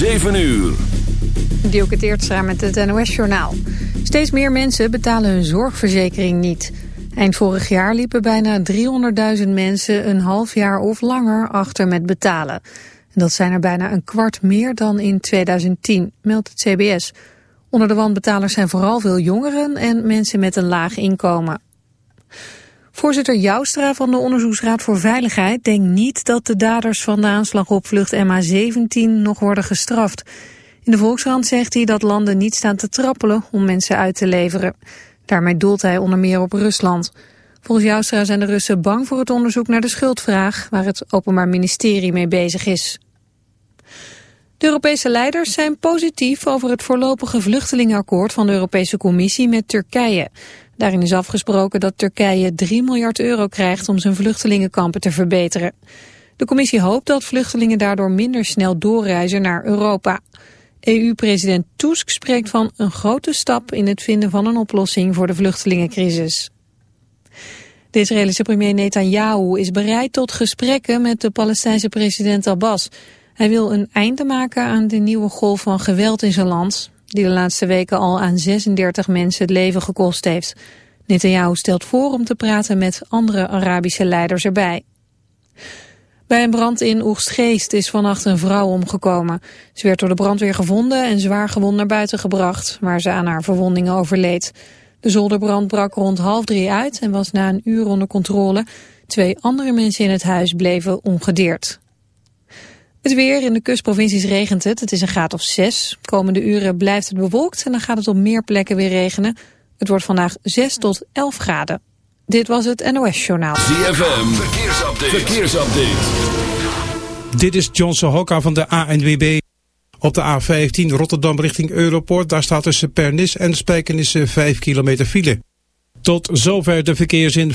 7 uur. Dielke Teertstra met het NOS-journaal. Steeds meer mensen betalen hun zorgverzekering niet. Eind vorig jaar liepen bijna 300.000 mensen een half jaar of langer achter met betalen. dat zijn er bijna een kwart meer dan in 2010, meldt het CBS. Onder de wanbetalers zijn vooral veel jongeren en mensen met een laag inkomen. Voorzitter Joustra van de Onderzoeksraad voor Veiligheid denkt niet dat de daders van de aanslag op vlucht MH17 nog worden gestraft. In de Volkskrant zegt hij dat landen niet staan te trappelen om mensen uit te leveren. Daarmee doelt hij onder meer op Rusland. Volgens Joustra zijn de Russen bang voor het onderzoek naar de schuldvraag, waar het Openbaar Ministerie mee bezig is. De Europese leiders zijn positief over het voorlopige vluchtelingenakkoord van de Europese Commissie met Turkije. Daarin is afgesproken dat Turkije 3 miljard euro krijgt om zijn vluchtelingenkampen te verbeteren. De commissie hoopt dat vluchtelingen daardoor minder snel doorreizen naar Europa. EU-president Tusk spreekt van een grote stap in het vinden van een oplossing voor de vluchtelingencrisis. De Israëlische premier Netanyahu is bereid tot gesprekken met de Palestijnse president Abbas. Hij wil een einde maken aan de nieuwe golf van geweld in zijn land die de laatste weken al aan 36 mensen het leven gekost heeft. Netanyahu stelt voor om te praten met andere Arabische leiders erbij. Bij een brand in Oegstgeest is vannacht een vrouw omgekomen. Ze werd door de brandweer gevonden en zwaar gewond naar buiten gebracht, waar ze aan haar verwondingen overleed. De zolderbrand brak rond half drie uit en was na een uur onder controle. Twee andere mensen in het huis bleven ongedeerd. Het weer in de kustprovincies regent het. Het is een graad of 6. Komende uren blijft het bewolkt en dan gaat het op meer plekken weer regenen. Het wordt vandaag 6 tot 11 graden. Dit was het NOS Journaal. ZFM, verkeersupdate. verkeersupdate. Dit is Johnson Hokka van de ANWB. Op de A15 Rotterdam richting Europort. Daar staat tussen Pernis en Spijkenissen 5 kilometer file. Tot zover de verkeersin.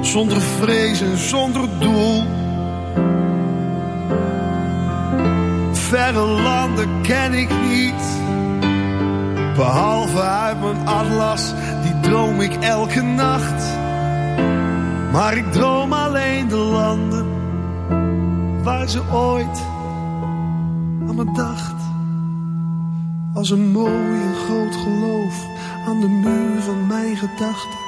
zonder vrees en zonder doel. Verre landen ken ik niet. Behalve uit mijn atlas, die droom ik elke nacht. Maar ik droom alleen de landen waar ze ooit aan me dacht. Als een mooi en groot geloof aan de muur van mijn gedachten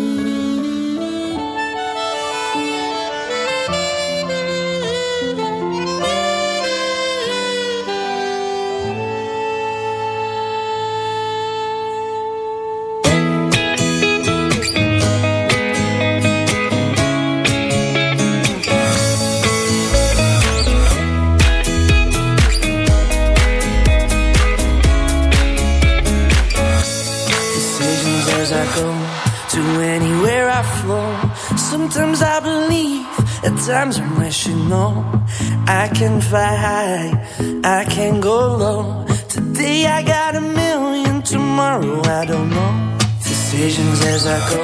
as I go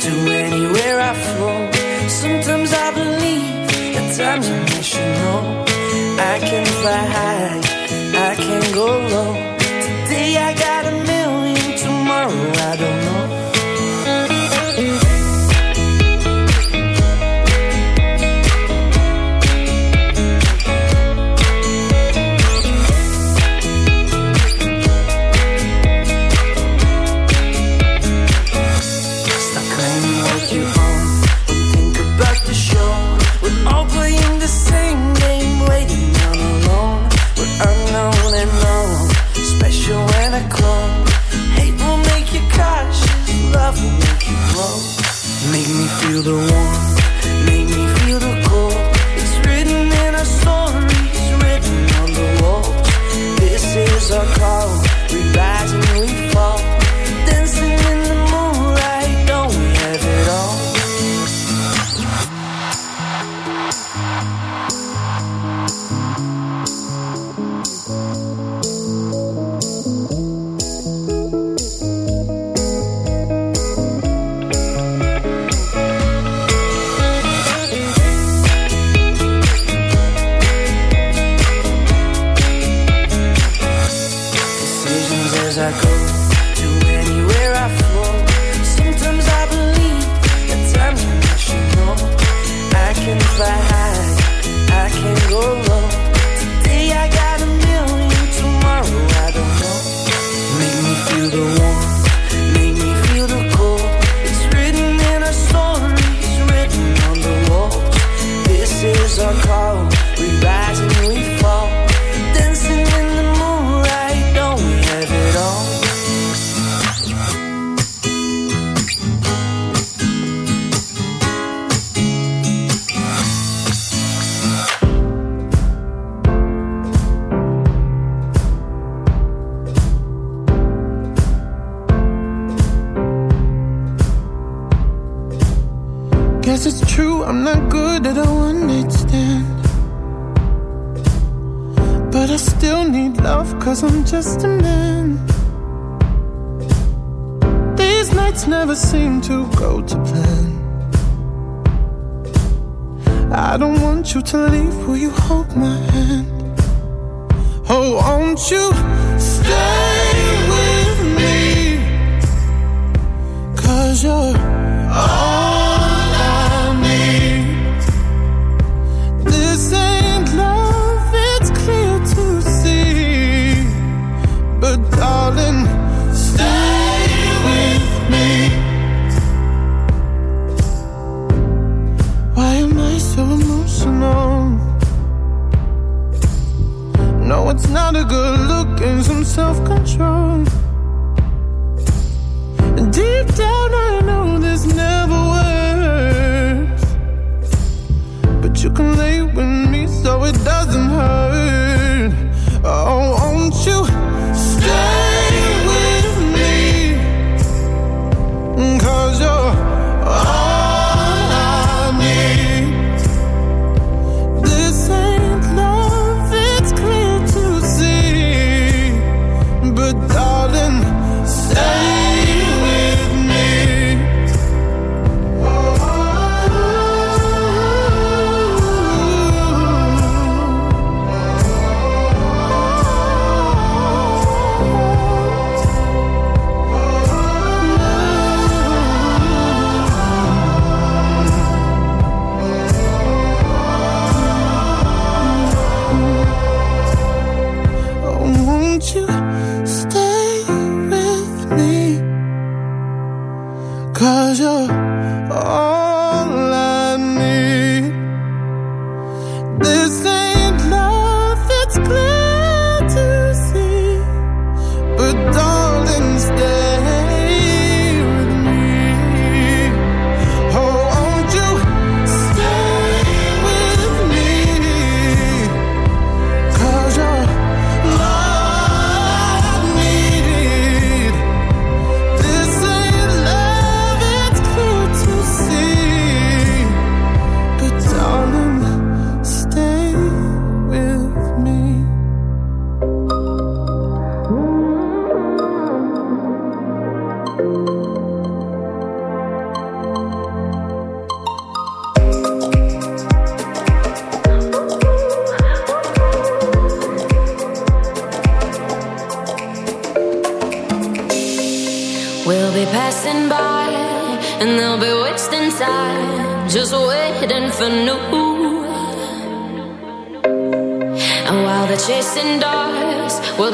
to anywhere I flow. Sometimes I believe, at times I wish you know I can fly high.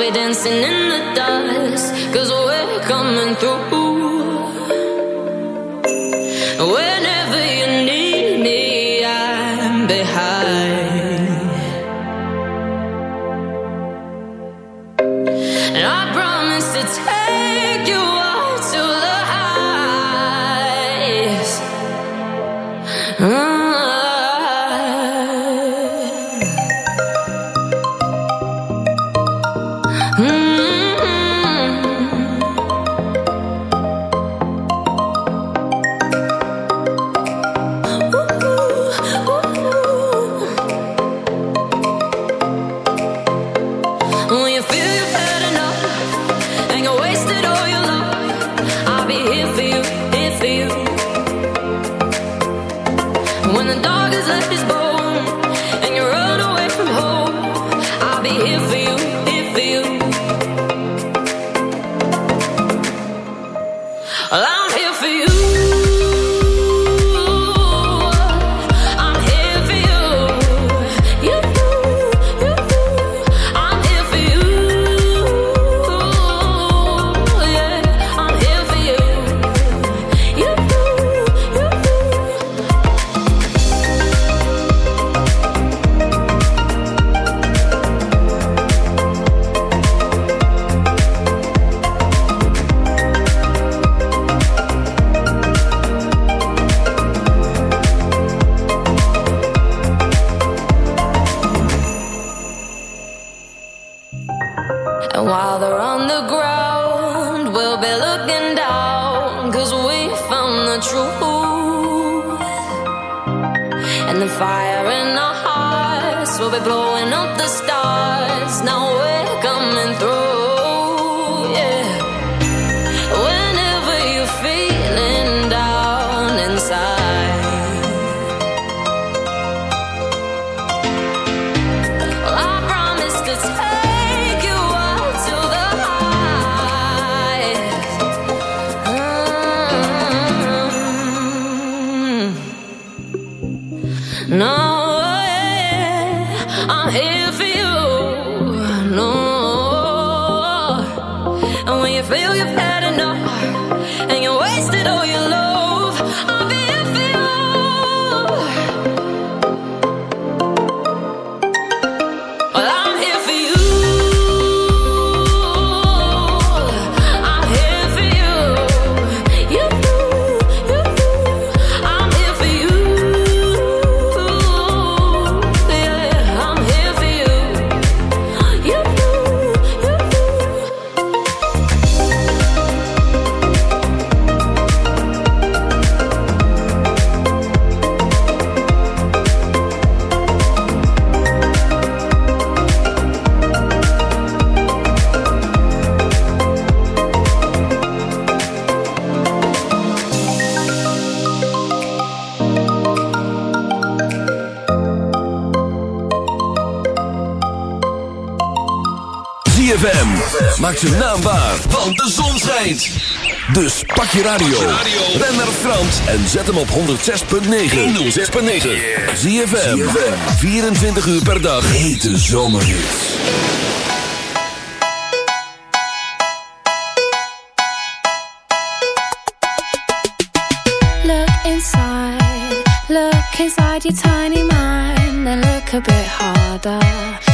Be dancing in the dust cause we're coming through. Maak ze naambaar, want de zon schijnt. Dus pak je radio. ren naar Frans en zet hem op 106.9. 106.9. Zie je 24 uur per dag. Hete zomerhits. Look inside, look inside your tiny mind. And look a bit harder.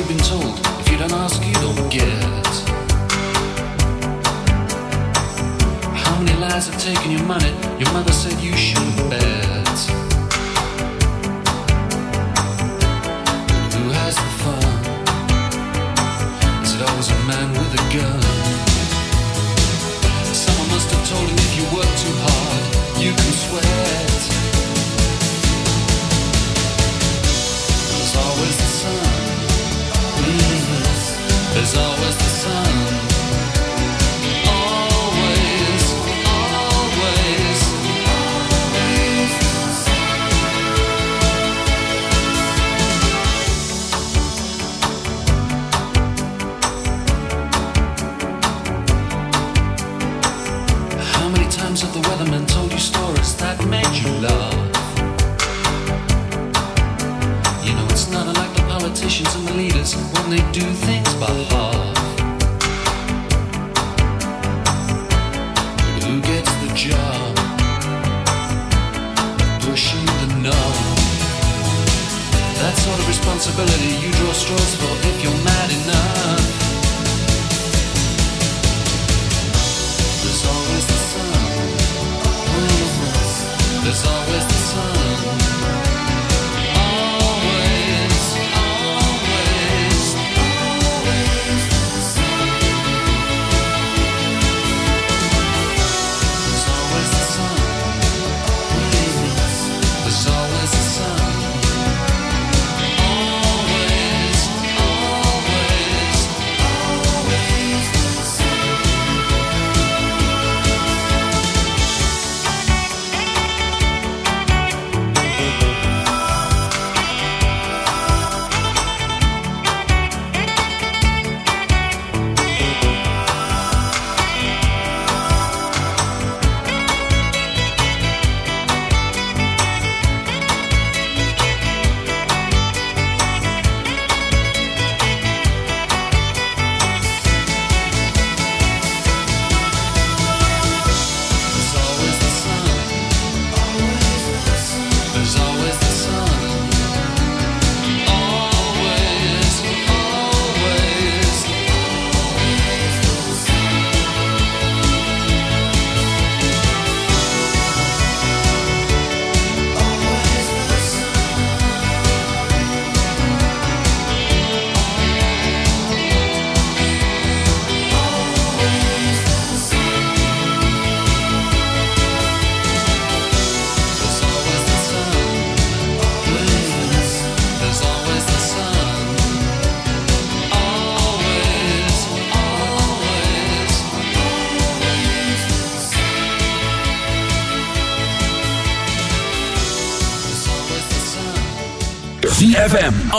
you've been told. If you don't ask, you don't get. How many lies have taken your money? Your mother said you shouldn't bet. Who has the fun? Is it always a man with a gun? Someone must have told him.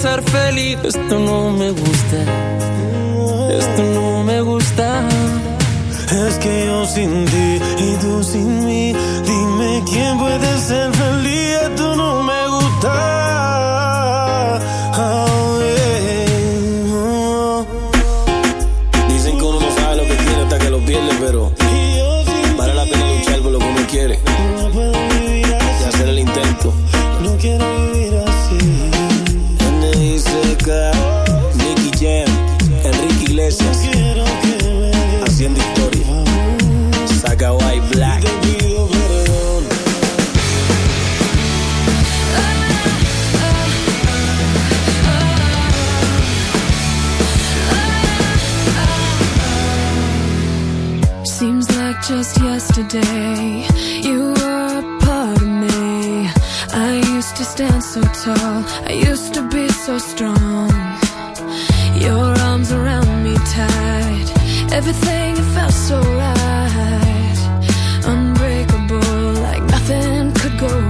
ser feliz. Esto no me gusta tall. I used to be so strong. Your arms around me tight. Everything felt so right. Unbreakable, like nothing could go